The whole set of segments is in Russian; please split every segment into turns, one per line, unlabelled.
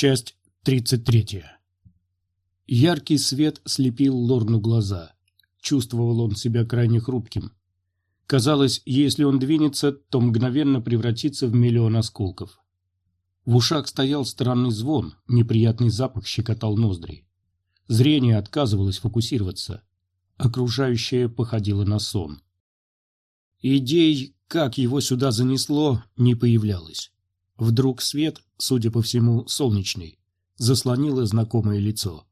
Часть 33. Яркий свет слепил Лорну глаза. Чувствовал он себя крайне хрупким. Казалось, если он двинется, то мгновенно превратится в миллион осколков. В ушах стоял странный звон, неприятный запах щекотал ноздри. Зрение отказывалось фокусироваться. Окружающее походило на сон. Идей, как его сюда занесло, не появлялось. Вдруг свет, судя по всему, солнечный, заслонило знакомое лицо.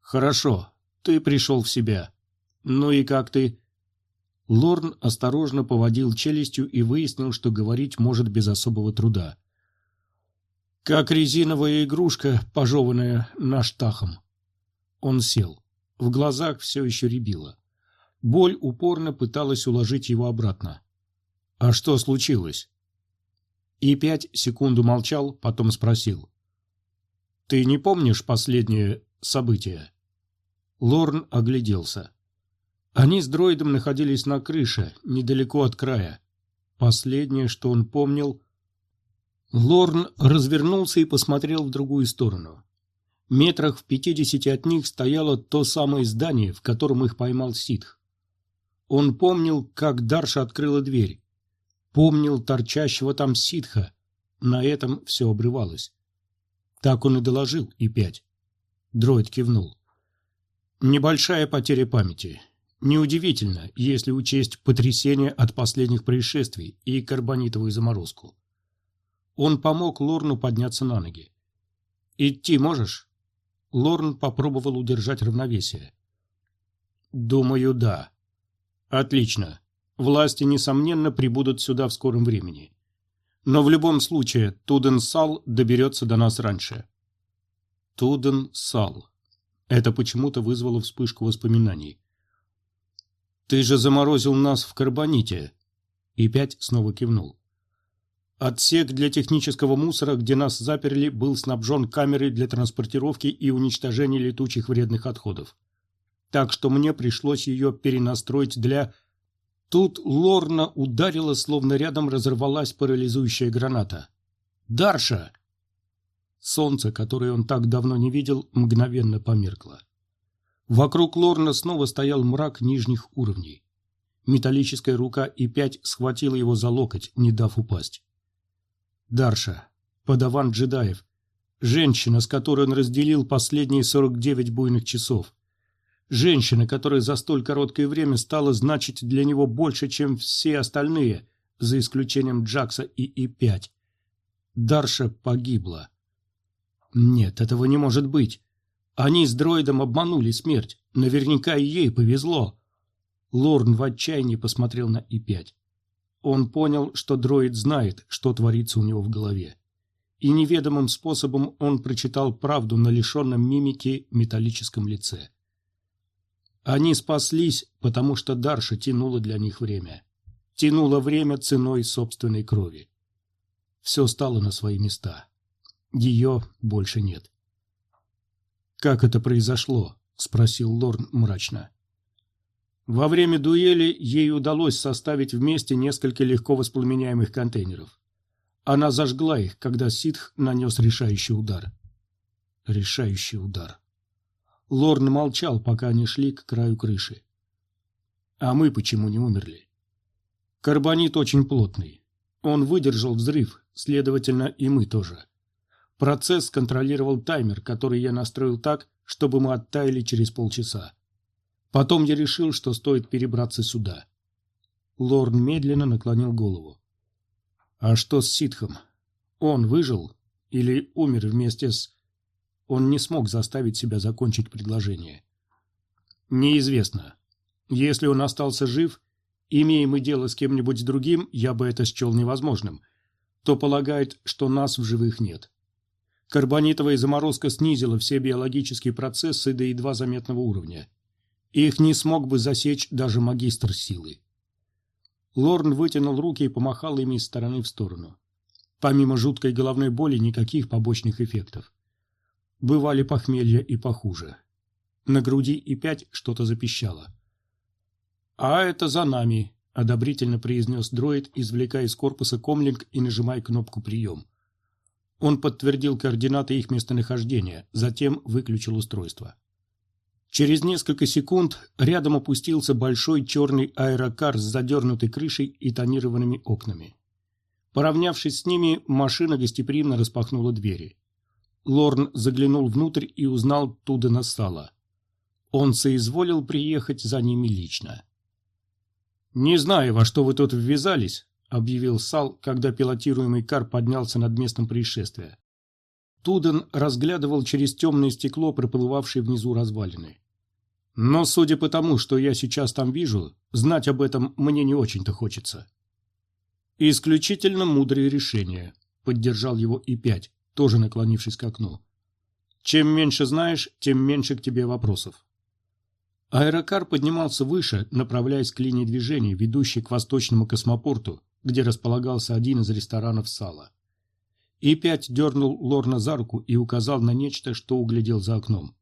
«Хорошо, ты пришел в себя. Ну и как ты?» Лорн осторожно поводил челюстью и выяснил, что говорить может без особого труда. «Как резиновая игрушка, пожеванная наштахом». Он сел. В глазах все еще рябило. Боль упорно пыталась уложить его обратно. «А что случилось?» И пять секунду молчал, потом спросил. «Ты не помнишь последнее событие?» Лорн огляделся. Они с дроидом находились на крыше, недалеко от края. Последнее, что он помнил... Лорн развернулся и посмотрел в другую сторону. Метрах в пятидесяти от них стояло то самое здание, в котором их поймал ситх. Он помнил, как Дарша открыла дверь. Помнил торчащего там ситха. На этом все обрывалось. Так он и доложил, и пять. Дроид кивнул. Небольшая потеря памяти. Неудивительно, если учесть потрясение от последних происшествий и карбонитовую заморозку. Он помог Лорну подняться на ноги. «Идти можешь?» Лорн попробовал удержать равновесие. «Думаю, да». «Отлично. Власти, несомненно, прибудут сюда в скором времени. Но в любом случае Туден-Сал доберется до нас раньше». Туден-Сал. Это почему-то вызвало вспышку воспоминаний. «Ты же заморозил нас в карбоните!» И пять снова кивнул. Отсек для технического мусора, где нас заперли, был снабжен камерой для транспортировки и уничтожения летучих вредных отходов. Так что мне пришлось ее перенастроить для... Тут Лорна ударила, словно рядом разорвалась парализующая граната. «Дарша!» Солнце, которое он так давно не видел, мгновенно померкло. Вокруг Лорна снова стоял мрак нижних уровней. Металлическая рука и пять схватила его за локоть, не дав упасть. Дарша, подаван джедаев, женщина, с которой он разделил последние 49 буйных часов. Женщина, которая за столь короткое время стала значить для него больше, чем все остальные, за исключением Джакса и И-5. Дарша погибла. Нет, этого не может быть. Они с дроидом обманули смерть. Наверняка и ей повезло. Лорн в отчаянии посмотрел на И-5. Он понял, что дроид знает, что творится у него в голове. И неведомым способом он прочитал правду на лишенном мимики металлическом лице. Они спаслись, потому что Дарша тянула для них время. Тянула время ценой собственной крови. Все стало на свои места. Ее больше нет. «Как это произошло?» — спросил Лорн мрачно. Во время дуэли ей удалось составить вместе несколько легко воспламеняемых контейнеров. Она зажгла их, когда ситх нанес решающий удар. Решающий удар. Лорн молчал, пока они шли к краю крыши. А мы почему не умерли? Карбонит очень плотный. Он выдержал взрыв, следовательно, и мы тоже. Процесс контролировал таймер, который я настроил так, чтобы мы оттаяли через полчаса. Потом я решил, что стоит перебраться сюда. Лорн медленно наклонил голову. А что с Ситхом? Он выжил или умер вместе с... Он не смог заставить себя закончить предложение. Неизвестно. Если он остался жив, имея мы дело с кем-нибудь другим, я бы это счел невозможным, то полагает, что нас в живых нет. Карбонитовая заморозка снизила все биологические процессы до едва заметного уровня. Их не смог бы засечь даже магистр силы. Лорн вытянул руки и помахал ими из стороны в сторону. Помимо жуткой головной боли, никаких побочных эффектов. Бывали похмелья и похуже. На груди и пять что-то запищало. «А это за нами», — одобрительно произнес дроид, извлекая из корпуса комлинг и нажимая кнопку «Прием». Он подтвердил координаты их местонахождения, затем выключил устройство. Через несколько секунд рядом опустился большой черный аэрокар с задернутой крышей и тонированными окнами. Поравнявшись с ними, машина гостеприимно распахнула двери. Лорн заглянул внутрь и узнал Тудена Сала. Он соизволил приехать за ними лично. «Не знаю, во что вы тут ввязались», — объявил Сал, когда пилотируемый кар поднялся над местом происшествия. Туден разглядывал через темное стекло проплывавшие внизу развалины. «Но судя по тому, что я сейчас там вижу, знать об этом мне не очень-то хочется». «Исключительно мудрое решение», — поддержал его и пять, тоже наклонившись к окну. «Чем меньше знаешь, тем меньше к тебе вопросов». Аэрокар поднимался выше, направляясь к линии движения, ведущей к восточному космопорту, где располагался один из ресторанов сала. И-5 дернул Лорна за руку и указал на нечто, что углядел за окном.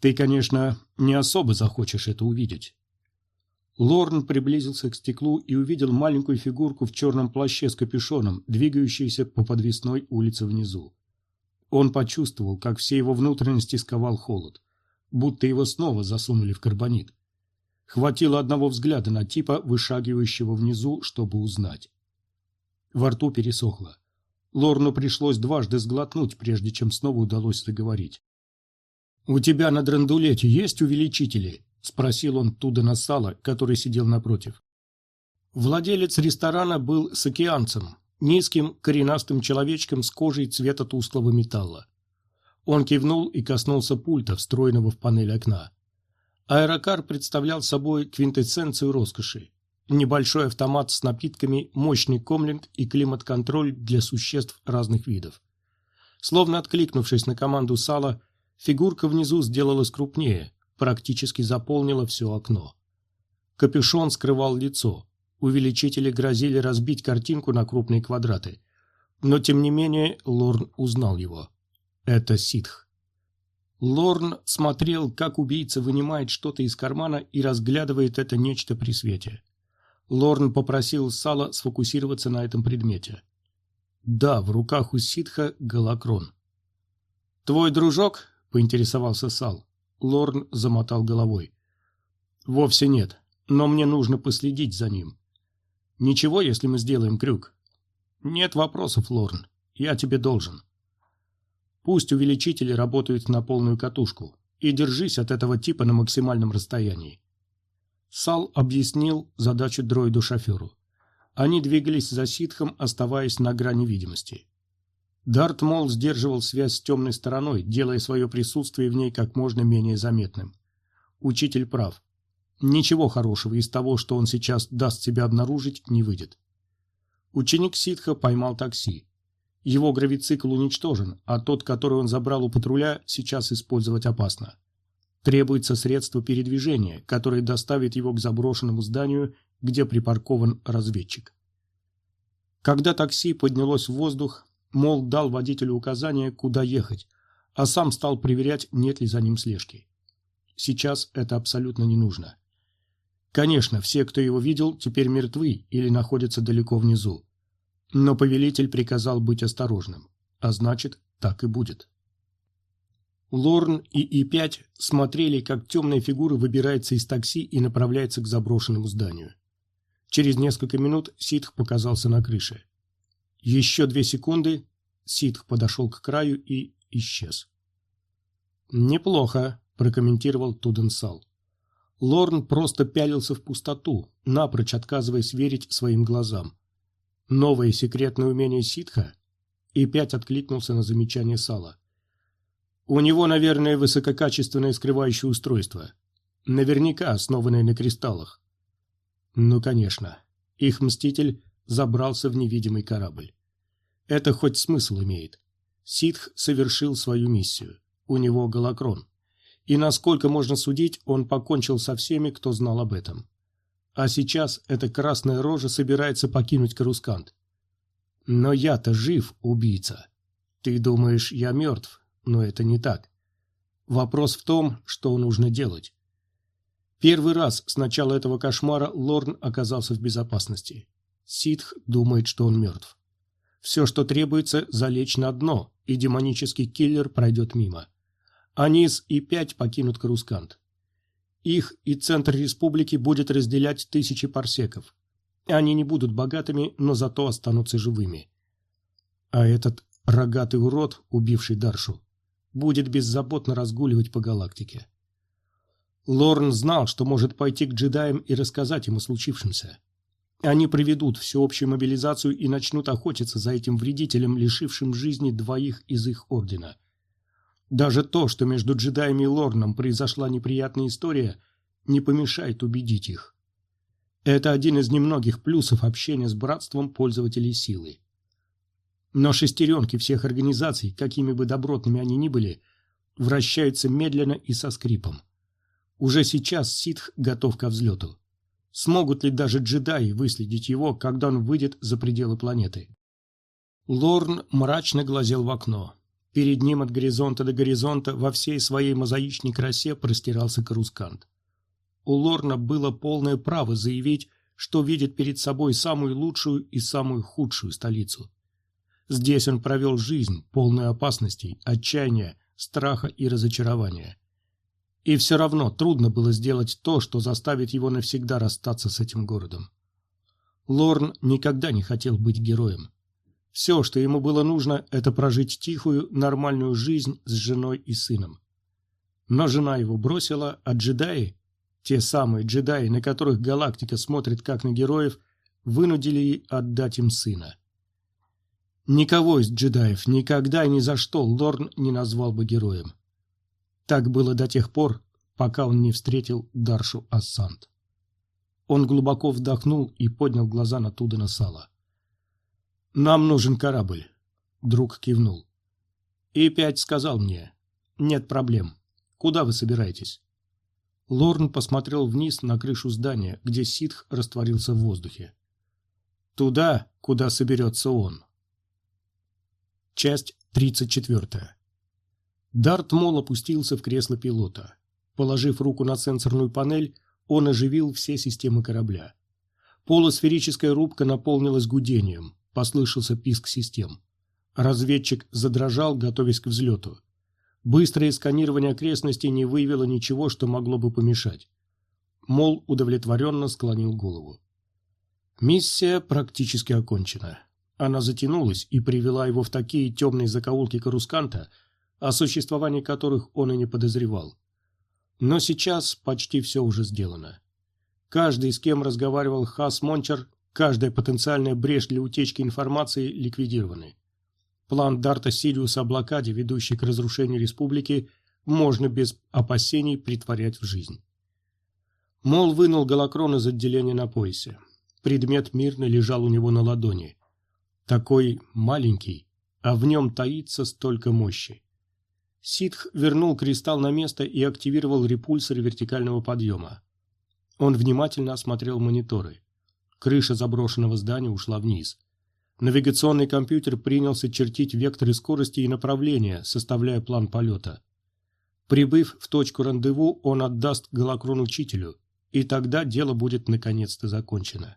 «Ты, конечно, не особо захочешь это увидеть». Лорн приблизился к стеклу и увидел маленькую фигурку в черном плаще с капюшоном, двигающуюся по подвесной улице внизу. Он почувствовал, как все его внутренности сковал холод будто его снова засунули в карбонит. Хватило одного взгляда на типа, вышагивающего внизу, чтобы узнать. Во рту пересохло. Лорну пришлось дважды сглотнуть, прежде чем снова удалось заговорить. «У тебя на драндулете есть увеличители?» – спросил он туда на сало, который сидел напротив. Владелец ресторана был с океанцем, низким коренастым человечком с кожей цвета тусклого металла. Он кивнул и коснулся пульта, встроенного в панель окна. Аэрокар представлял собой квинтэссенцию роскоши. Небольшой автомат с напитками, мощный комлинг и климат-контроль для существ разных видов. Словно откликнувшись на команду Сала, фигурка внизу сделалась крупнее, практически заполнила все окно. Капюшон скрывал лицо. Увеличители грозили разбить картинку на крупные квадраты. Но, тем не менее, Лорн узнал его. Это ситх. Лорн смотрел, как убийца вынимает что-то из кармана и разглядывает это нечто при свете. Лорн попросил Сала сфокусироваться на этом предмете. Да, в руках у ситха голокрон. «Твой дружок?» — поинтересовался Сал. Лорн замотал головой. «Вовсе нет, но мне нужно последить за ним. Ничего, если мы сделаем крюк?» «Нет вопросов, Лорн. Я тебе должен». Пусть увеличители работают на полную катушку, и держись от этого типа на максимальном расстоянии. Сал объяснил задачу дроиду-шоферу. Они двигались за ситхом, оставаясь на грани видимости. Дарт Мол сдерживал связь с темной стороной, делая свое присутствие в ней как можно менее заметным. Учитель прав. Ничего хорошего из того, что он сейчас даст себя обнаружить, не выйдет. Ученик ситха поймал такси. Его гравицикл уничтожен, а тот, который он забрал у патруля, сейчас использовать опасно. Требуется средство передвижения, которое доставит его к заброшенному зданию, где припаркован разведчик. Когда такси поднялось в воздух, Мол дал водителю указание, куда ехать, а сам стал проверять, нет ли за ним слежки. Сейчас это абсолютно не нужно. Конечно, все, кто его видел, теперь мертвы или находятся далеко внизу. Но повелитель приказал быть осторожным, а значит, так и будет. Лорн и И-5 смотрели, как темная фигура выбирается из такси и направляется к заброшенному зданию. Через несколько минут Ситх показался на крыше. Еще две секунды Ситх подошел к краю и исчез. «Неплохо», – прокомментировал Туденсал. Лорн просто пялился в пустоту, напрочь отказываясь верить своим глазам. Новое секретное умение ситха? И пять откликнулся на замечание Сала. У него, наверное, высококачественное скрывающее устройство. Наверняка основанное на кристаллах. Ну, конечно. Их мститель забрался в невидимый корабль. Это хоть смысл имеет. Ситх совершил свою миссию. У него голокрон. И насколько можно судить, он покончил со всеми, кто знал об этом. А сейчас эта красная рожа собирается покинуть Карускант. Но я-то жив, убийца. Ты думаешь, я мертв, но это не так. Вопрос в том, что нужно делать. Первый раз с начала этого кошмара Лорн оказался в безопасности. Ситх думает, что он мертв. Все, что требуется, залечь на дно, и демонический киллер пройдет мимо. Анис и пять покинут Карускант. Их и центр республики будет разделять тысячи парсеков. Они не будут богатыми, но зато останутся живыми. А этот рогатый урод, убивший Даршу, будет беззаботно разгуливать по галактике. Лорн знал, что может пойти к джедаям и рассказать им о случившемся. Они проведут всеобщую мобилизацию и начнут охотиться за этим вредителем, лишившим жизни двоих из их ордена. Даже то, что между джедаями и Лорном произошла неприятная история, не помешает убедить их. Это один из немногих плюсов общения с братством пользователей силы. Но шестеренки всех организаций, какими бы добротными они ни были, вращаются медленно и со скрипом. Уже сейчас ситх готов ко взлету. Смогут ли даже джедаи выследить его, когда он выйдет за пределы планеты? Лорн мрачно глазел в окно. Перед ним от горизонта до горизонта во всей своей мозаичной красе простирался Карускант. У Лорна было полное право заявить, что видит перед собой самую лучшую и самую худшую столицу. Здесь он провел жизнь, полную опасностей, отчаяния, страха и разочарования. И все равно трудно было сделать то, что заставит его навсегда расстаться с этим городом. Лорн никогда не хотел быть героем. Все, что ему было нужно, это прожить тихую, нормальную жизнь с женой и сыном. Но жена его бросила, а джедаи, те самые джедаи, на которых галактика смотрит как на героев, вынудили отдать им сына. Никого из джедаев никогда и ни за что Лорн не назвал бы героем. Так было до тех пор, пока он не встретил Даршу Ассант. Он глубоко вдохнул и поднял глаза на Тудена Сала. «Нам нужен корабль», — друг кивнул. «И пять сказал мне. Нет проблем. Куда вы собираетесь?» Лорн посмотрел вниз на крышу здания, где ситх растворился в воздухе. «Туда, куда соберется он». Часть 34. Дарт Мол опустился в кресло пилота. Положив руку на сенсорную панель, он оживил все системы корабля. Полусферическая рубка наполнилась гудением, послышался писк систем. Разведчик задрожал, готовясь к взлету. Быстрое сканирование окрестностей не выявило ничего, что могло бы помешать. Мол удовлетворенно склонил голову. Миссия практически окончена. Она затянулась и привела его в такие темные закоулки Карусканта, о существовании которых он и не подозревал. Но сейчас почти все уже сделано. Каждый, с кем разговаривал Хас Мончер, каждая потенциальная брешь для утечки информации ликвидированы. План Дарта Сириуса о блокаде, ведущий к разрушению республики, можно без опасений притворять в жизнь. Мол вынул голокрон из отделения на поясе. Предмет мирно лежал у него на ладони. Такой маленький, а в нем таится столько мощи. Ситх вернул кристалл на место и активировал репульсор вертикального подъема. Он внимательно осмотрел мониторы. Крыша заброшенного здания ушла вниз. Навигационный компьютер принялся чертить векторы скорости и направления, составляя план полета. Прибыв в точку рандеву, он отдаст голокрон учителю, и тогда дело будет наконец-то закончено.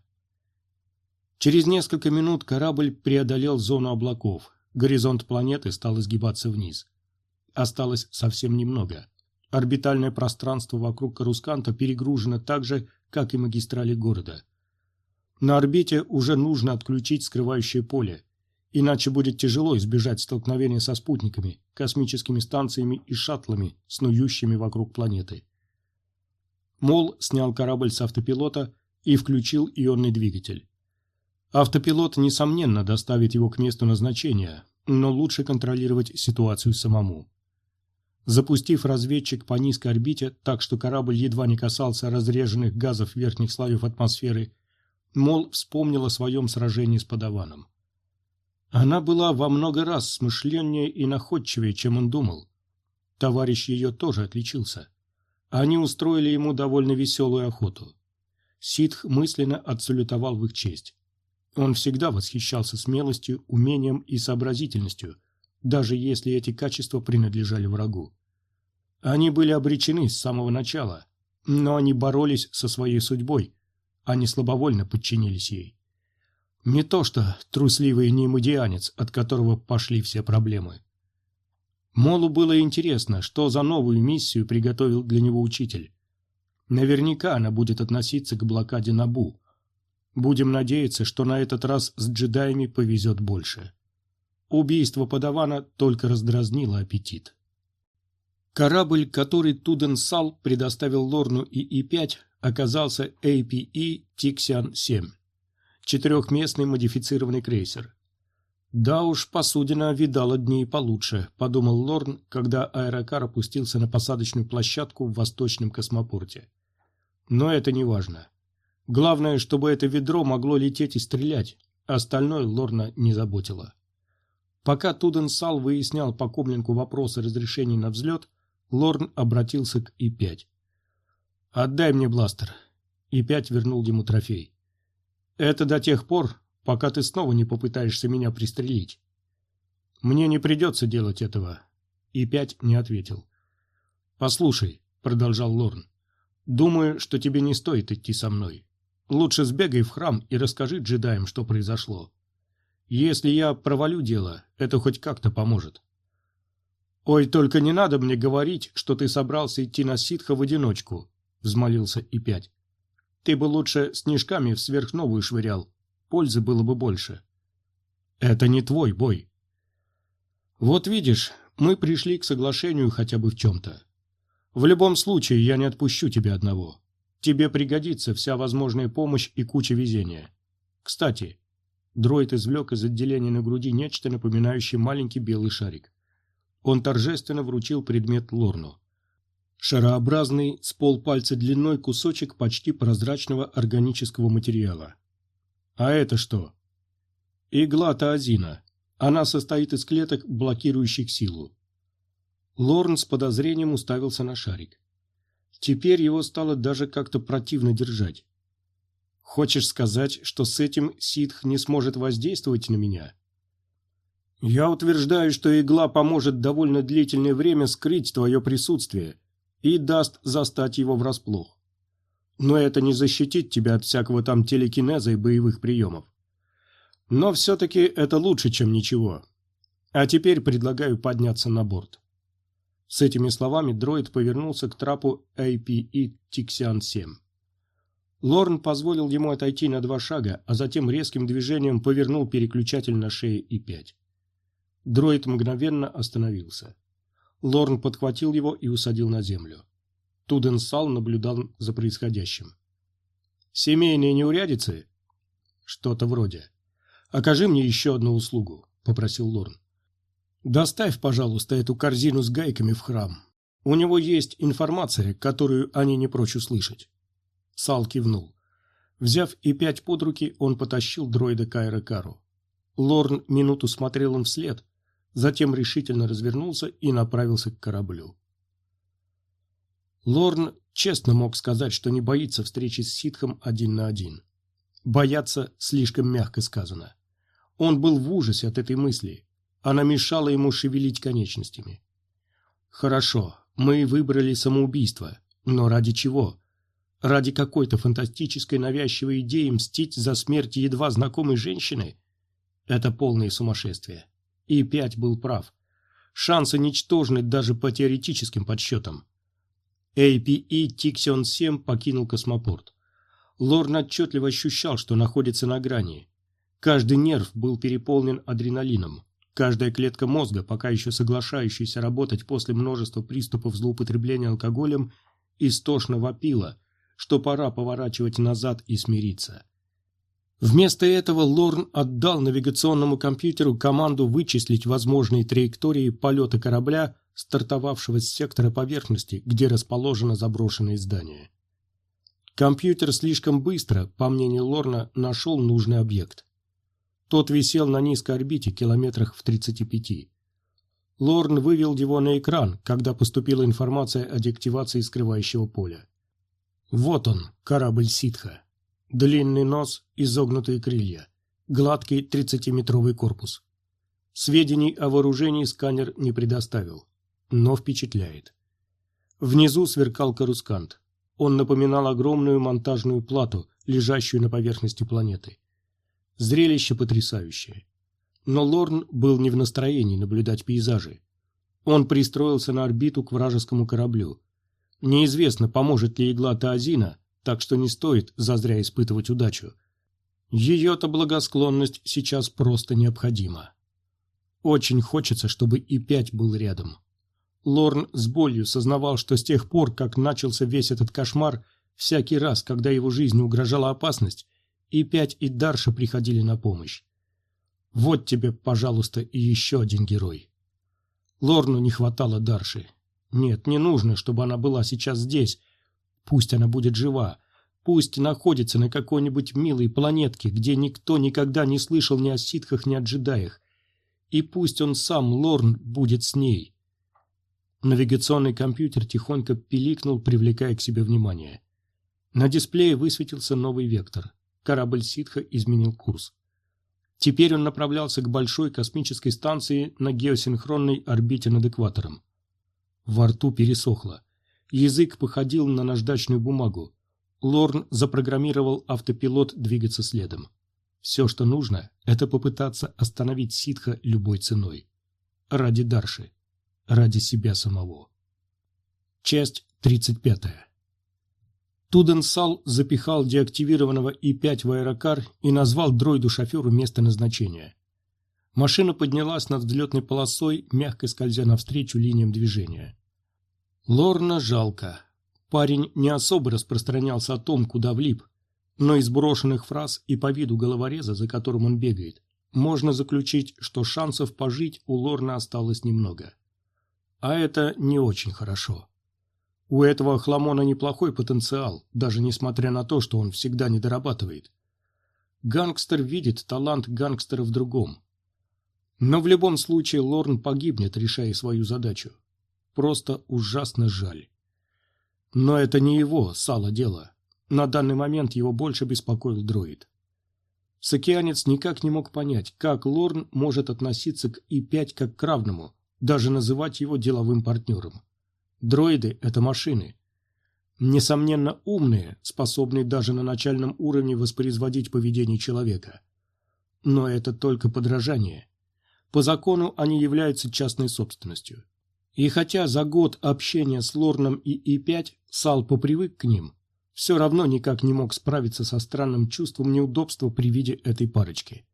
Через несколько минут корабль преодолел зону облаков. Горизонт планеты стал изгибаться вниз. Осталось совсем немного. Орбитальное пространство вокруг Карусканта перегружено так же, как и магистрали города. На орбите уже нужно отключить скрывающее поле, иначе будет тяжело избежать столкновения со спутниками, космическими станциями и шаттлами, снующими вокруг планеты. Мол снял корабль с автопилота и включил ионный двигатель. Автопилот, несомненно, доставит его к месту назначения, но лучше контролировать ситуацию самому. Запустив разведчик по низкой орбите, так что корабль едва не касался разреженных газов верхних слоев атмосферы, Мол вспомнил о своем сражении с подаваном. Она была во много раз смышленнее и находчивее, чем он думал. Товарищ ее тоже отличился. Они устроили ему довольно веселую охоту. Ситх мысленно отсалютовал в их честь. Он всегда восхищался смелостью, умением и сообразительностью, даже если эти качества принадлежали врагу. Они были обречены с самого начала, но они боролись со своей судьбой, они слабовольно подчинились ей. Не то что трусливый немодианец, от которого пошли все проблемы. Молу было интересно, что за новую миссию приготовил для него учитель. Наверняка она будет относиться к блокаде Набу. Будем надеяться, что на этот раз с джедаями повезет больше. Убийство подавана только раздразнило аппетит. Корабль, который Туденсал предоставил Лорну и И-5, оказался APE Тиксиан-7, четырехместный модифицированный крейсер. «Да уж, посудина видала дней получше», – подумал Лорн, когда аэрокар опустился на посадочную площадку в восточном космопорте. Но это не важно. Главное, чтобы это ведро могло лететь и стрелять, остальное Лорна не заботило. Пока Туденсал выяснял по Комлинку вопросы разрешений на взлет, Лорн обратился к И-5. «Отдай мне бластер». И-5 вернул ему трофей. «Это до тех пор, пока ты снова не попытаешься меня пристрелить. Мне не придется делать этого. И пять не ответил. Послушай, продолжал Лорн, думаю, что тебе не стоит идти со мной. Лучше сбегай в храм и расскажи джедаям, что произошло. Если я провалю дело, это хоть как-то поможет. Ой, только не надо мне говорить, что ты собрался идти на ситха в одиночку, взмолился и пять. Ты бы лучше снежками в сверхновую швырял, пользы было бы больше. Это не твой бой. Вот видишь, мы пришли к соглашению хотя бы в чем-то. В любом случае, я не отпущу тебя одного. Тебе пригодится вся возможная помощь и куча везения. Кстати, дроид извлек из отделения на груди нечто напоминающее маленький белый шарик. Он торжественно вручил предмет Лорну. Шарообразный, с полпальца длиной кусочек почти прозрачного органического материала. А это что? Игла таазина. Она состоит из клеток, блокирующих силу. Лорн с подозрением уставился на шарик. Теперь его стало даже как-то противно держать. Хочешь сказать, что с этим ситх не сможет воздействовать на меня? Я утверждаю, что игла поможет довольно длительное время скрыть твое присутствие и даст застать его врасплох но это не защитит тебя от всякого там телекинеза и боевых приемов. Но все-таки это лучше, чем ничего. А теперь предлагаю подняться на борт. С этими словами дроид повернулся к трапу APE Тиксиан-7. Лорн позволил ему отойти на два шага, а затем резким движением повернул переключатель на шее И-5. Дроид мгновенно остановился. Лорн подхватил его и усадил на землю. Туденсал наблюдал за происходящим. «Семейные неурядицы?» «Что-то вроде. Окажи мне еще одну услугу», — попросил Лорн. «Доставь, пожалуйста, эту корзину с гайками в храм. У него есть информация, которую они не прочь услышать». Сал кивнул. Взяв и пять под руки, он потащил дроида к аэрокару. Лорн минуту смотрел им вслед, затем решительно развернулся и направился к кораблю. Лорн честно мог сказать, что не боится встречи с ситхом один на один. Бояться слишком мягко сказано. Он был в ужасе от этой мысли. Она мешала ему шевелить конечностями. Хорошо, мы выбрали самоубийство, но ради чего? Ради какой-то фантастической навязчивой идеи мстить за смерть едва знакомой женщины? Это полное сумасшествие. И пять был прав. Шансы ничтожны даже по теоретическим подсчетам. APE Тиксион-7 покинул космопорт. Лорн отчетливо ощущал, что находится на грани. Каждый нерв был переполнен адреналином. Каждая клетка мозга, пока еще соглашающаяся работать после множества приступов злоупотребления алкоголем, истошно вопила, что пора поворачивать назад и смириться. Вместо этого Лорн отдал навигационному компьютеру команду вычислить возможные траектории полета корабля стартовавшего с сектора поверхности, где расположено заброшенное здание. Компьютер слишком быстро, по мнению Лорна, нашел нужный объект. Тот висел на низкой орбите, километрах в 35. Лорн вывел его на экран, когда поступила информация о деактивации скрывающего поля. Вот он, корабль Ситха. Длинный нос, изогнутые крылья, гладкий 30-метровый корпус. Сведений о вооружении сканер не предоставил но впечатляет. Внизу сверкал карускант. Он напоминал огромную монтажную плату, лежащую на поверхности планеты. Зрелище потрясающее. Но Лорн был не в настроении наблюдать пейзажи. Он пристроился на орбиту к вражескому кораблю. Неизвестно, поможет ли игла Таазина, так что не стоит зазря испытывать удачу. Ее-то благосклонность сейчас просто необходима. Очень хочется, чтобы И-5 был рядом. Лорн с болью сознавал, что с тех пор, как начался весь этот кошмар, всякий раз, когда его жизни угрожала опасность, И-5 и Дарша приходили на помощь. Вот тебе, пожалуйста, и еще один герой. Лорну не хватало Дарши. Нет, не нужно, чтобы она была сейчас здесь. Пусть она будет жива. Пусть находится на какой-нибудь милой планетке, где никто никогда не слышал ни о ситхах, ни о джедаях. И пусть он сам, Лорн, будет с ней. Навигационный компьютер тихонько пиликнул, привлекая к себе внимание. На дисплее высветился новый вектор. Корабль Ситха изменил курс. Теперь он направлялся к большой космической станции на геосинхронной орбите над экватором. Во рту пересохло. Язык походил на наждачную бумагу. Лорн запрограммировал автопилот двигаться следом. Все, что нужно, это попытаться остановить ситха любой ценой. Ради Дарши. Ради себя самого. Часть 35. Туденсал запихал деактивированного И-5 в аэрокар и назвал дроиду-шоферу место назначения. Машина поднялась над взлетной полосой, мягко скользя навстречу линиям движения. Лорна жалко. Парень не особо распространялся о том, куда влип, но из брошенных фраз и по виду головореза, за которым он бегает, можно заключить, что шансов пожить у Лорна осталось немного. А это не очень хорошо. У этого хламона неплохой потенциал, даже несмотря на то, что он всегда не дорабатывает. Гангстер видит талант гангстера в другом. Но в любом случае Лорн погибнет, решая свою задачу. Просто ужасно жаль. Но это не его, сало дело. На данный момент его больше беспокоил дроид. Сокеанец никак не мог понять, как Лорн может относиться к И-5 как к равному, даже называть его деловым партнером. Дроиды – это машины. Несомненно, умные, способные даже на начальном уровне воспроизводить поведение человека. Но это только подражание. По закону они являются частной собственностью. И хотя за год общения с Лорном и И-5 Сал попривык к ним, все равно никак не мог справиться со странным чувством неудобства при виде этой парочки.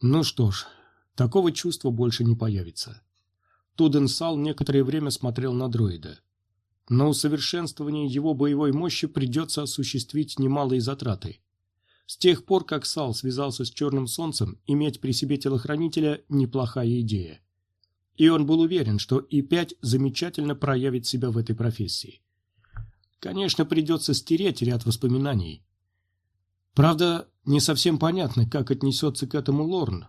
Ну что ж, такого чувства больше не появится. Туденсал некоторое время смотрел на дроида. На усовершенствование его боевой мощи придется осуществить немалые затраты. С тех пор, как Сал связался с Черным Солнцем, иметь при себе телохранителя – неплохая идея. И он был уверен, что И-5 замечательно проявит себя в этой профессии. Конечно, придется стереть ряд воспоминаний. Правда, не совсем понятно, как отнесется к этому Лорн,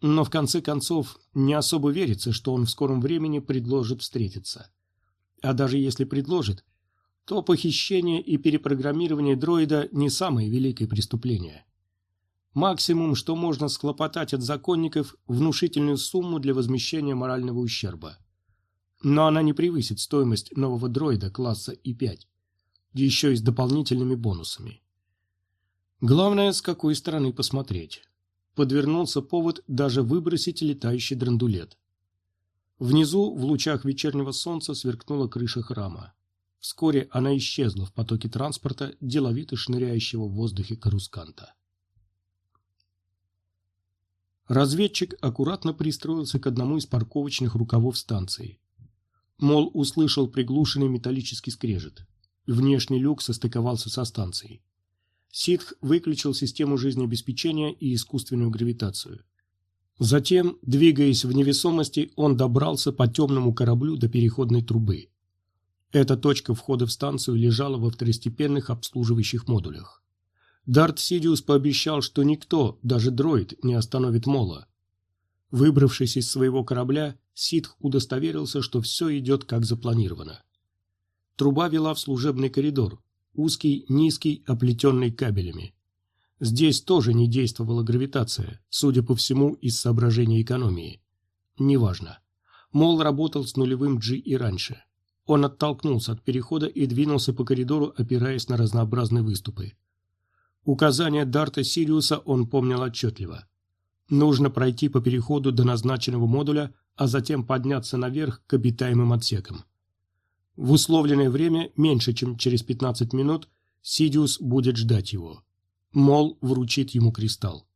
но в конце концов не особо верится, что он в скором времени предложит встретиться. А даже если предложит, то похищение и перепрограммирование дроида не самое великое преступление. Максимум, что можно схлопотать от законников, внушительную сумму для возмещения морального ущерба. Но она не превысит стоимость нового дроида класса И-5 еще и с дополнительными бонусами. Главное, с какой стороны посмотреть. Подвернулся повод даже выбросить летающий драндулет. Внизу, в лучах вечернего солнца, сверкнула крыша храма. Вскоре она исчезла в потоке транспорта, деловито шныряющего в воздухе карусканта. Разведчик аккуратно пристроился к одному из парковочных рукавов станции. Мол, услышал приглушенный металлический скрежет. Внешний люк состыковался со станцией. Ситх выключил систему жизнеобеспечения и искусственную гравитацию. Затем, двигаясь в невесомости, он добрался по темному кораблю до переходной трубы. Эта точка входа в станцию лежала во второстепенных обслуживающих модулях. Дарт Сидиус пообещал, что никто, даже дроид, не остановит Мола. Выбравшись из своего корабля, Ситх удостоверился, что все идет как запланировано. Труба вела в служебный коридор, узкий, низкий, оплетенный кабелями. Здесь тоже не действовала гравитация, судя по всему, из соображений экономии. Неважно. Мол работал с нулевым G и раньше. Он оттолкнулся от перехода и двинулся по коридору, опираясь на разнообразные выступы. Указания Дарта Сириуса он помнил отчетливо. Нужно пройти по переходу до назначенного модуля, а затем подняться наверх к обитаемым отсекам. В условленное время, меньше чем через 15 минут, Сидиус будет ждать его. Мол вручит ему кристалл.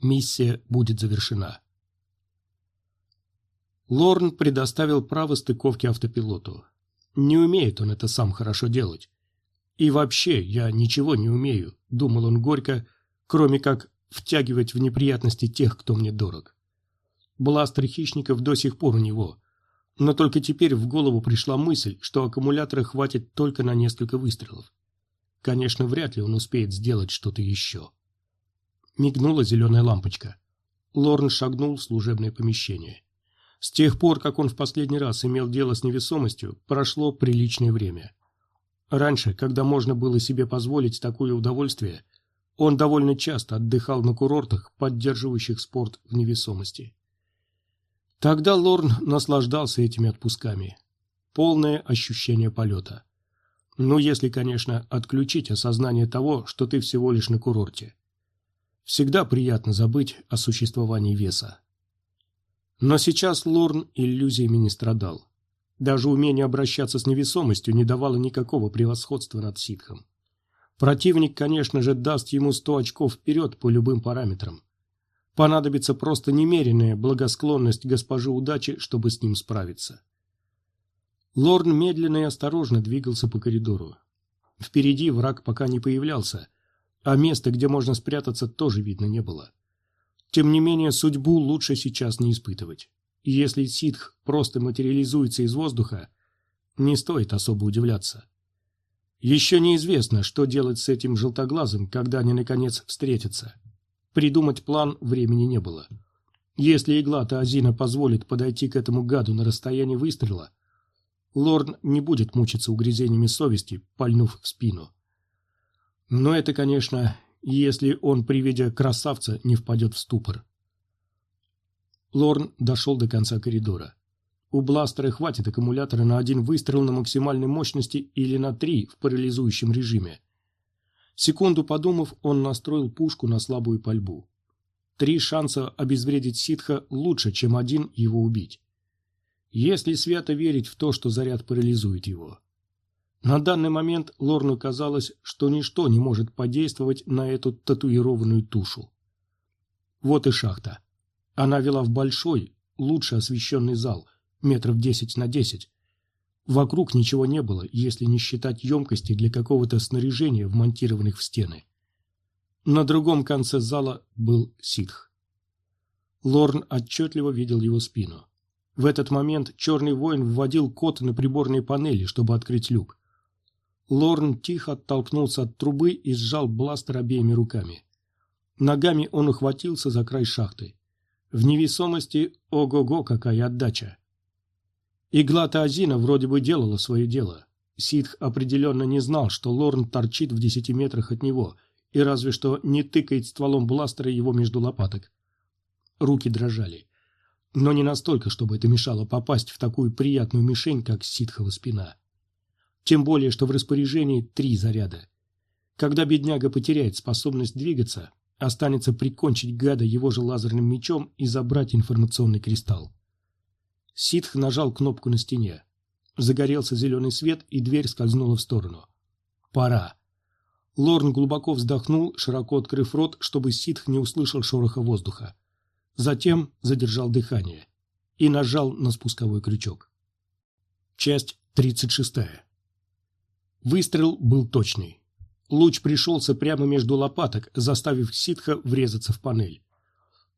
Миссия будет завершена. Лорн предоставил право стыковки автопилоту. Не умеет он это сам хорошо делать. И вообще, я ничего не умею, думал он горько, кроме как втягивать в неприятности тех, кто мне дорог. Бластер хищников до сих пор у него, но только теперь в голову пришла мысль, что аккумулятора хватит только на несколько выстрелов. Конечно, вряд ли он успеет сделать что-то еще. Мигнула зеленая лампочка. Лорн шагнул в служебное помещение. С тех пор, как он в последний раз имел дело с невесомостью, прошло приличное время. Раньше, когда можно было себе позволить такое удовольствие, он довольно часто отдыхал на курортах, поддерживающих спорт в невесомости. Тогда Лорн наслаждался этими отпусками. Полное ощущение полета. Ну, если, конечно, отключить осознание того, что ты всего лишь на курорте. Всегда приятно забыть о существовании веса. Но сейчас Лорн иллюзиями не страдал. Даже умение обращаться с невесомостью не давало никакого превосходства над ситхом. Противник, конечно же, даст ему сто очков вперед по любым параметрам. Понадобится просто немеренная благосклонность госпожи удачи, чтобы с ним справиться. Лорн медленно и осторожно двигался по коридору. Впереди враг пока не появлялся, а места, где можно спрятаться, тоже видно не было. Тем не менее, судьбу лучше сейчас не испытывать. Если ситх просто материализуется из воздуха, не стоит особо удивляться. Еще неизвестно, что делать с этим желтоглазым, когда они наконец встретятся. Придумать план времени не было. Если игла Таазина позволит подойти к этому гаду на расстоянии выстрела, Лорн не будет мучиться угрызениями совести, пальнув в спину. Но это, конечно, если он при виде красавца не впадет в ступор. Лорн дошел до конца коридора. У бластера хватит аккумулятора на один выстрел на максимальной мощности или на три в парализующем режиме. Секунду подумав, он настроил пушку на слабую пальбу. Три шанса обезвредить ситха лучше, чем один его убить. Если свято верить в то, что заряд парализует его. На данный момент Лорну казалось, что ничто не может подействовать на эту татуированную тушу. Вот и шахта. Она вела в большой, лучше освещенный зал, метров десять на десять. Вокруг ничего не было, если не считать емкости для какого-то снаряжения, вмонтированных в стены. На другом конце зала был ситх. Лорн отчетливо видел его спину. В этот момент черный воин вводил код на приборной панели, чтобы открыть люк. Лорн тихо оттолкнулся от трубы и сжал бластер обеими руками. Ногами он ухватился за край шахты. В невесомости ого-го какая отдача. Игла Таазина вроде бы делала свое дело. Ситх определенно не знал, что Лорн торчит в десяти метрах от него и разве что не тыкает стволом бластера его между лопаток. Руки дрожали. Но не настолько, чтобы это мешало попасть в такую приятную мишень, как ситхова спина. Тем более, что в распоряжении три заряда. Когда бедняга потеряет способность двигаться, останется прикончить гада его же лазерным мечом и забрать информационный кристалл. Ситх нажал кнопку на стене. Загорелся зеленый свет, и дверь скользнула в сторону. «Пора!» Лорн глубоко вздохнул, широко открыв рот, чтобы Ситх не услышал шороха воздуха. Затем задержал дыхание и нажал на спусковой крючок. Часть тридцать шестая. Выстрел был точный. Луч пришелся прямо между лопаток, заставив ситха врезаться в панель.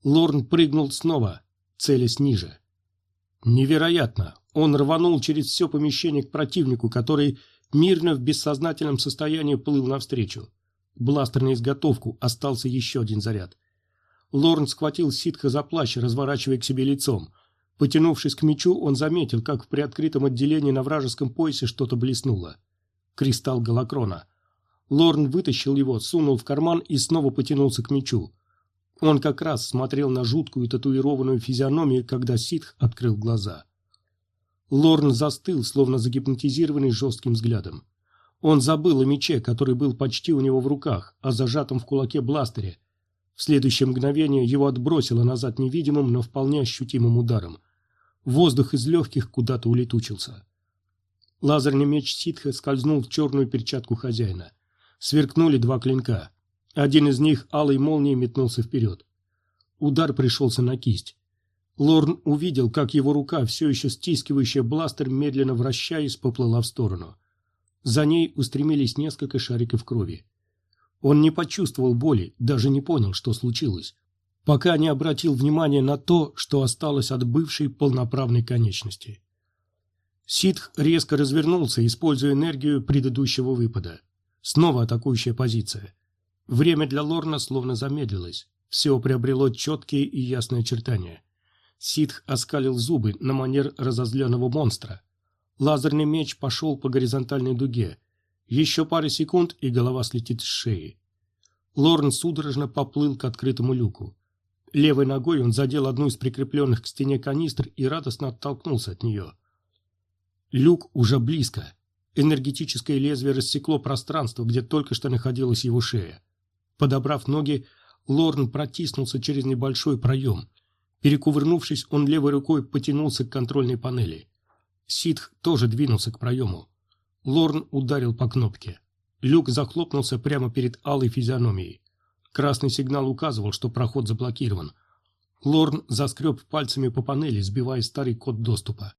Лорн прыгнул снова, целясь ниже. Невероятно! Он рванул через все помещение к противнику, который мирно в бессознательном состоянии плыл навстречу. Бластер на изготовку, остался еще один заряд. Лорн схватил ситха за плащ, разворачивая к себе лицом. Потянувшись к мечу, он заметил, как в приоткрытом отделении на вражеском поясе что-то блеснуло кристалл голокрона. Лорн вытащил его, сунул в карман и снова потянулся к мечу. Он как раз смотрел на жуткую татуированную физиономию, когда ситх открыл глаза. Лорн застыл, словно загипнотизированный жестким взглядом. Он забыл о мече, который был почти у него в руках, о зажатом в кулаке бластере. В следующее мгновение его отбросило назад невидимым, но вполне ощутимым ударом. Воздух из легких куда-то улетучился. Лазерный меч ситха скользнул в черную перчатку хозяина. Сверкнули два клинка. Один из них алой молнией метнулся вперед. Удар пришелся на кисть. Лорн увидел, как его рука, все еще стискивающая бластер, медленно вращаясь, поплыла в сторону. За ней устремились несколько шариков крови. Он не почувствовал боли, даже не понял, что случилось, пока не обратил внимания на то, что осталось от бывшей полноправной конечности. Ситх резко развернулся, используя энергию предыдущего выпада. Снова атакующая позиция. Время для Лорна словно замедлилось. Все приобрело четкие и ясные очертания. Ситх оскалил зубы на манер разозленного монстра. Лазерный меч пошел по горизонтальной дуге. Еще пара секунд, и голова слетит с шеи. Лорн судорожно поплыл к открытому люку. Левой ногой он задел одну из прикрепленных к стене канистр и радостно оттолкнулся от нее. Люк уже близко. Энергетическое лезвие рассекло пространство, где только что находилась его шея. Подобрав ноги, Лорн протиснулся через небольшой проем. Перекувырнувшись, он левой рукой потянулся к контрольной панели. Ситх тоже двинулся к проему. Лорн ударил по кнопке. Люк захлопнулся прямо перед алой физиономией. Красный сигнал указывал, что проход заблокирован. Лорн заскреб пальцами по панели, сбивая старый код доступа.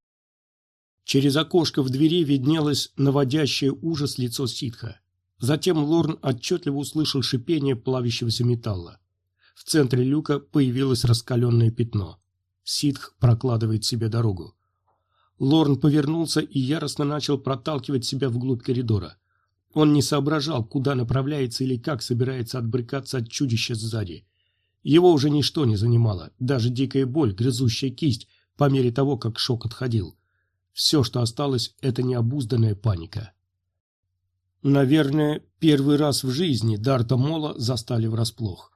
Через окошко в двери виднелось наводящее ужас лицо ситха. Затем Лорн отчетливо услышал шипение плавящегося металла. В центре люка появилось раскаленное пятно. Ситх прокладывает себе дорогу. Лорн повернулся и яростно начал проталкивать себя вглубь коридора. Он не соображал, куда направляется или как собирается отбрыкаться от чудища сзади. Его уже ничто не занимало, даже дикая боль, грызущая кисть, по мере того, как шок отходил. Все, что осталось, это необузданная паника. Наверное, первый раз в жизни Дарта Мола застали врасплох.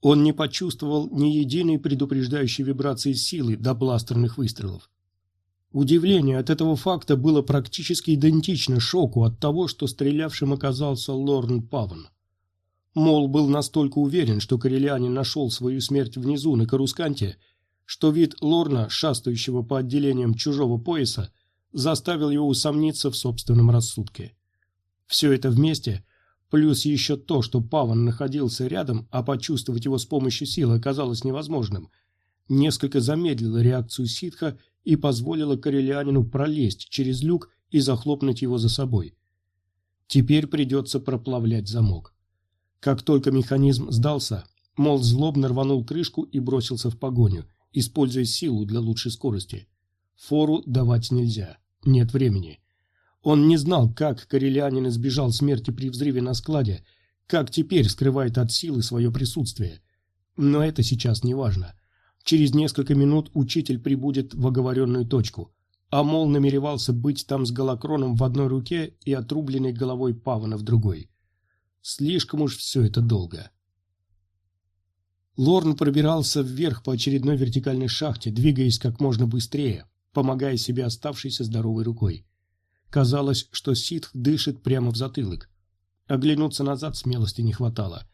Он не почувствовал ни единой предупреждающей вибрации силы до бластерных выстрелов. Удивление от этого факта было практически идентично шоку от того, что стрелявшим оказался Лорн Павн. Мол был настолько уверен, что корелианин нашел свою смерть внизу на Карусканте, что вид Лорна, шастающего по отделениям чужого пояса, заставил его усомниться в собственном рассудке. Все это вместе, плюс еще то, что Паван находился рядом, а почувствовать его с помощью силы оказалось невозможным, несколько замедлило реакцию ситха и позволила корелианину пролезть через люк и захлопнуть его за собой. Теперь придется проплавлять замок. Как только механизм сдался, Мол злобно рванул крышку и бросился в погоню, используя силу для лучшей скорости. Фору давать нельзя, нет времени. Он не знал, как корелианин избежал смерти при взрыве на складе, как теперь скрывает от силы свое присутствие. Но это сейчас не важно. Через несколько минут учитель прибудет в оговоренную точку. а Мол намеревался быть там с голокроном в одной руке и отрубленной головой Павана в другой. Слишком уж все это долго. Лорн пробирался вверх по очередной вертикальной шахте, двигаясь как можно быстрее, помогая себе оставшейся здоровой рукой. Казалось, что ситх дышит прямо в затылок. Оглянуться назад смелости не хватало.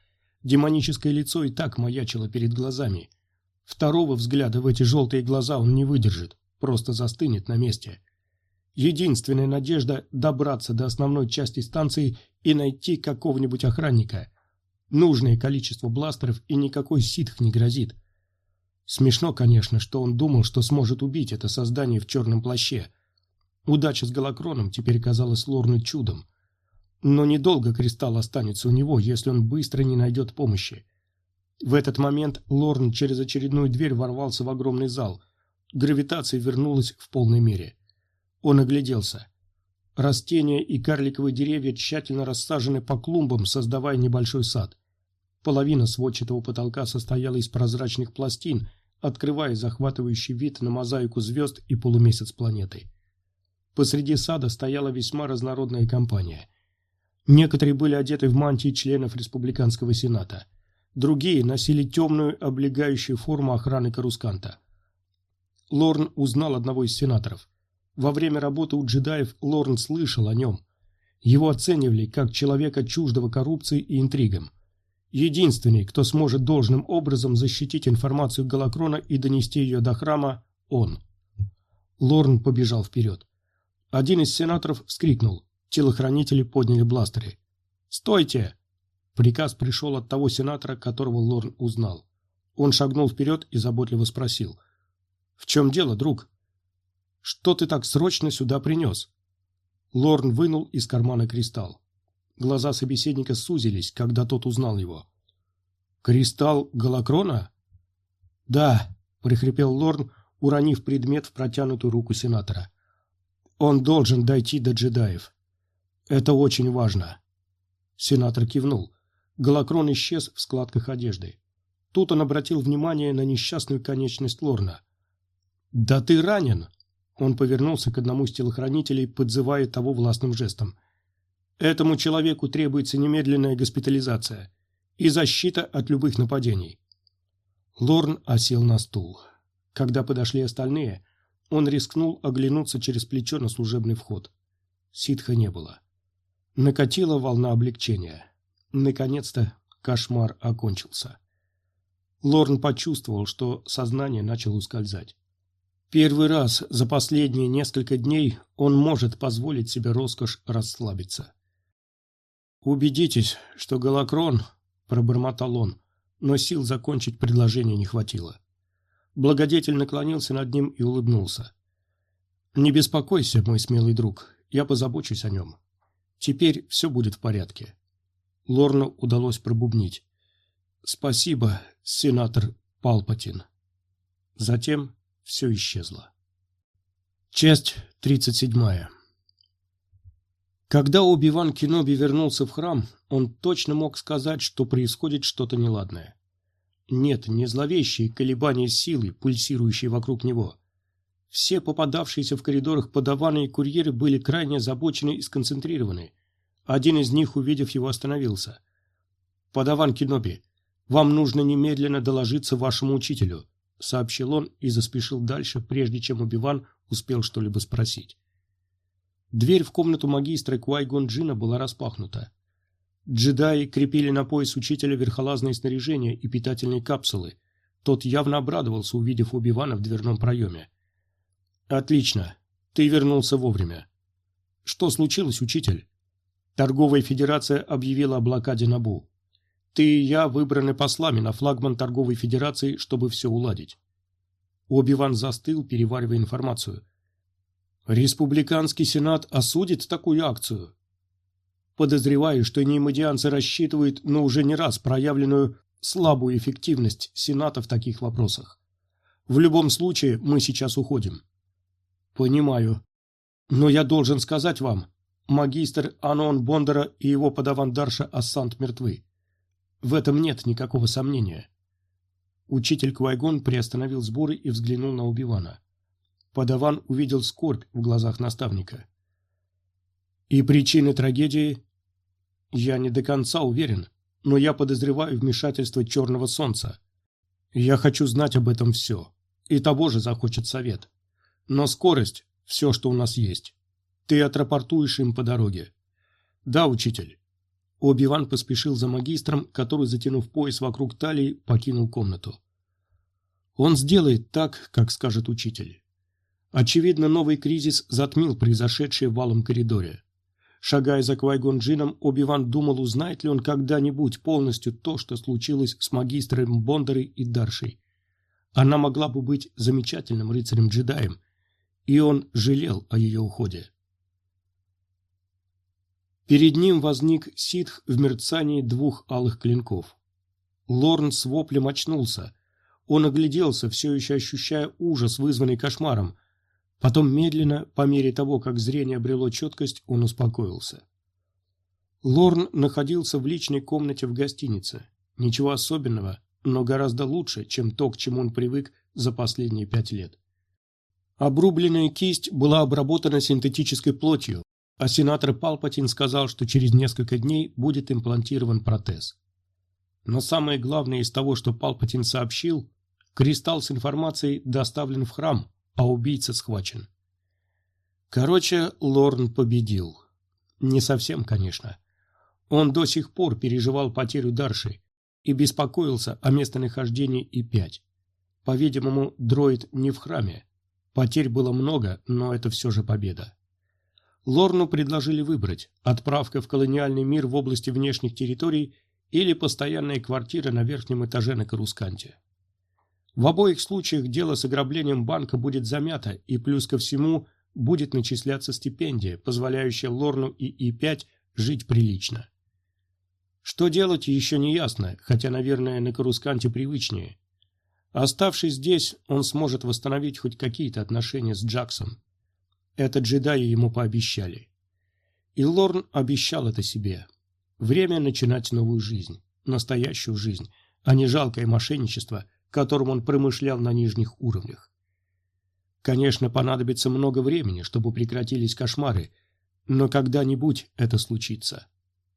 Демоническое лицо и так маячило перед глазами. Второго взгляда в эти желтые глаза он не выдержит, просто застынет на месте. Единственная надежда – добраться до основной части станции и найти какого-нибудь охранника. Нужное количество бластеров и никакой ситх не грозит. Смешно, конечно, что он думал, что сможет убить это создание в черном плаще. Удача с Галакроном теперь казалась Лорну чудом. Но недолго кристалл останется у него, если он быстро не найдет помощи. В этот момент Лорн через очередную дверь ворвался в огромный зал. Гравитация вернулась в полной мере. Он огляделся. Растения и карликовые деревья тщательно рассажены по клумбам, создавая небольшой сад. Половина сводчатого потолка состояла из прозрачных пластин, открывая захватывающий вид на мозаику звезд и полумесяц планеты. Посреди сада стояла весьма разнородная компания. Некоторые были одеты в мантии членов Республиканского Сената – Другие носили темную облегающую форму охраны Карусканта. Лорн узнал одного из сенаторов. Во время работы у джедаев Лорн слышал о нем. Его оценивали как человека чуждого коррупции и интригам. Единственный, кто сможет должным образом защитить информацию Галакрона и донести ее до храма – он. Лорн побежал вперед. Один из сенаторов вскрикнул. Телохранители подняли бластеры. «Стойте!» Приказ пришел от того сенатора, которого Лорн узнал. Он шагнул вперед и заботливо спросил. «В чем дело, друг?» «Что ты так срочно сюда принес?» Лорн вынул из кармана кристалл. Глаза собеседника сузились, когда тот узнал его. «Кристалл Галакрона?» «Да», — прихрипел Лорн, уронив предмет в протянутую руку сенатора. «Он должен дойти до джедаев. Это очень важно». Сенатор кивнул. Галакрон исчез в складках одежды. Тут он обратил внимание на несчастную конечность Лорна. «Да ты ранен!» Он повернулся к одному из телохранителей, подзывая того властным жестом. «Этому человеку требуется немедленная госпитализация и защита от любых нападений». Лорн осел на стул. Когда подошли остальные, он рискнул оглянуться через плечо на служебный вход. Ситха не было. Накатила волна облегчения. Наконец-то кошмар окончился. Лорн почувствовал, что сознание начало ускользать. Первый раз за последние несколько дней он может позволить себе роскошь расслабиться. «Убедитесь, что Галакрон», — пробормотал он, но сил закончить предложение не хватило. Благодетель наклонился над ним и улыбнулся. «Не беспокойся, мой смелый друг, я позабочусь о нем. Теперь все будет в порядке». Лорну удалось пробубнить. «Спасибо, сенатор Палпатин». Затем все исчезло. Часть 37. Когда Оби-Ван Кеноби вернулся в храм, он точно мог сказать, что происходит что-то неладное. Нет, не зловещие колебания силы, пульсирующие вокруг него. Все попадавшиеся в коридорах подаваны и курьеры были крайне озабочены и сконцентрированы. Один из них, увидев его, остановился. «Подаван Киноби, вам нужно немедленно доложиться вашему учителю», сообщил он и заспешил дальше, прежде чем Убиван успел что-либо спросить. Дверь в комнату магистра Куайгон Джина была распахнута. Джедаи крепили на пояс учителя верхолазное снаряжение и питательные капсулы. Тот явно обрадовался, увидев Убивана в дверном проеме. «Отлично. Ты вернулся вовремя. Что случилось, учитель?» Торговая федерация объявила о блокаде Набу. Ты и я выбраны послами на флагман торговой федерации, чтобы все уладить. Оби-Ван застыл, переваривая информацию. Республиканский сенат осудит такую акцию. Подозреваю, что неймодианцы рассчитывают на уже не раз проявленную слабую эффективность Сената в таких вопросах. В любом случае, мы сейчас уходим. Понимаю. Но я должен сказать вам, магистр Анон Бондара и его подаван Дарша Ассант мертвы. В этом нет никакого сомнения. Учитель Квайгон приостановил сборы и взглянул на Убивана. Подаван увидел скорбь в глазах наставника. И причины трагедии я не до конца уверен, но я подозреваю вмешательство Черного Солнца. Я хочу знать об этом все, и того же захочет совет. Но скорость – все, что у нас есть. Ты отрапортуешь им по дороге. Да, учитель. Оби-Ван поспешил за магистром, который, затянув пояс вокруг талии, покинул комнату. Он сделает так, как скажет учитель. Очевидно, новый кризис затмил произошедшее валом коридоре. Шагая за Квайгон Джином, Оби-Ван думал, узнает ли он когда-нибудь полностью то, что случилось с магистром Бондарой и Даршей. Она могла бы быть замечательным рыцарем-джедаем, и он жалел о ее уходе. Перед ним возник ситх в мерцании двух алых клинков. Лорн с воплем очнулся. Он огляделся, все еще ощущая ужас, вызванный кошмаром, Потом медленно, по мере того, как зрение обрело четкость, он успокоился. Лорн находился в личной комнате в гостинице. Ничего особенного, но гораздо лучше, чем то, к чему он привык за последние пять лет. Обрубленная кисть была обработана синтетической плотью, а сенатор Палпатин сказал, что через несколько дней будет имплантирован протез. Но самое главное из того, что Палпатин сообщил, кристалл с информацией доставлен в храм, а убийца схвачен. Короче, Лорн победил. Не совсем, конечно. Он до сих пор переживал потерю Дарши и беспокоился о местонахождении И-5. По-видимому, дроид не в храме. Потерь было много, но это все же победа. Лорну предложили выбрать – отправка в колониальный мир в области внешних территорий или постоянная квартира на верхнем этаже на Карусканте. В обоих случаях дело с ограблением банка будет замято, и плюс ко всему будет начисляться стипендия, позволяющая Лорну и И-5 жить прилично. Что делать, еще не ясно, хотя, наверное, на Карусканте привычнее. Оставшись здесь, он сможет восстановить хоть какие-то отношения с Джаксом. Это джедаи ему пообещали. И Лорн обещал это себе. Время начинать новую жизнь, настоящую жизнь, а не жалкое мошенничество, которым он промышлял на нижних уровнях. Конечно, понадобится много времени, чтобы прекратились кошмары, но когда-нибудь это случится,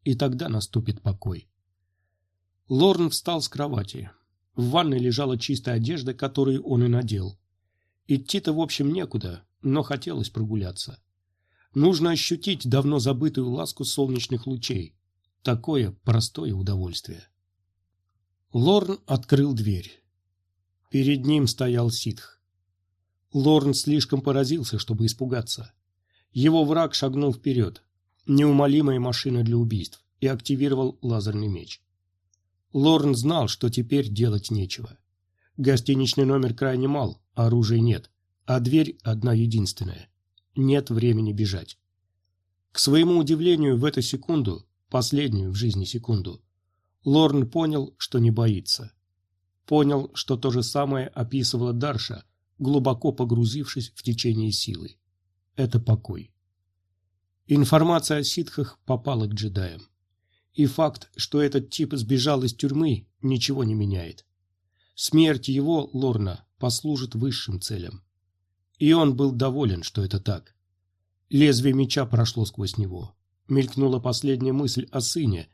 и тогда наступит покой. Лорн встал с кровати. В ванной лежала чистая одежда, которую он и надел. Идти-то, в общем, некуда, но хотелось прогуляться. Нужно ощутить давно забытую ласку солнечных лучей. Такое простое удовольствие. Лорн открыл дверь. Перед ним стоял ситх. Лорн слишком поразился, чтобы испугаться. Его враг шагнул вперед. Неумолимая машина для убийств и активировал лазерный меч. Лорн знал, что теперь делать нечего. Гостиничный номер крайне мал, оружия нет а дверь одна единственная. Нет времени бежать. К своему удивлению, в эту секунду, последнюю в жизни секунду, Лорн понял, что не боится. Понял, что то же самое описывала Дарша, глубоко погрузившись в течение силы. Это покой. Информация о ситхах попала к джедаям. И факт, что этот тип сбежал из тюрьмы, ничего не меняет. Смерть его, Лорна, послужит высшим целям. И он был доволен, что это так. Лезвие меча прошло сквозь него. Мелькнула последняя мысль о сыне,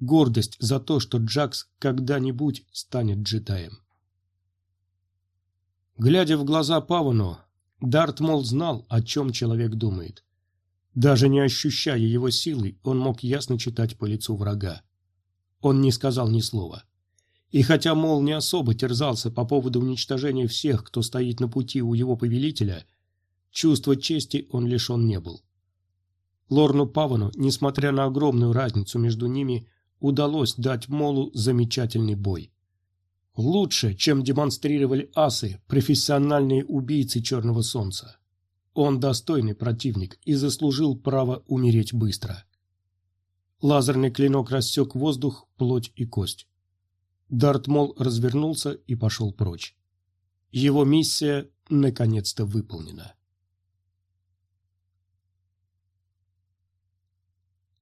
гордость за то, что Джакс когда-нибудь станет джитаем. Глядя в глаза Павану, Дарт Мол знал, о чем человек думает. Даже не ощущая его силы, он мог ясно читать по лицу врага. Он не сказал ни слова. И хотя Мол не особо терзался по поводу уничтожения всех, кто стоит на пути у его повелителя, чувства чести он лишен не был. Лорну Павану, несмотря на огромную разницу между ними, удалось дать Молу замечательный бой. Лучше, чем демонстрировали асы, профессиональные убийцы Черного Солнца. Он достойный противник и заслужил право умереть быстро. Лазерный клинок рассек воздух, плоть и кость. Дартмол развернулся и пошел прочь. Его миссия наконец-то выполнена.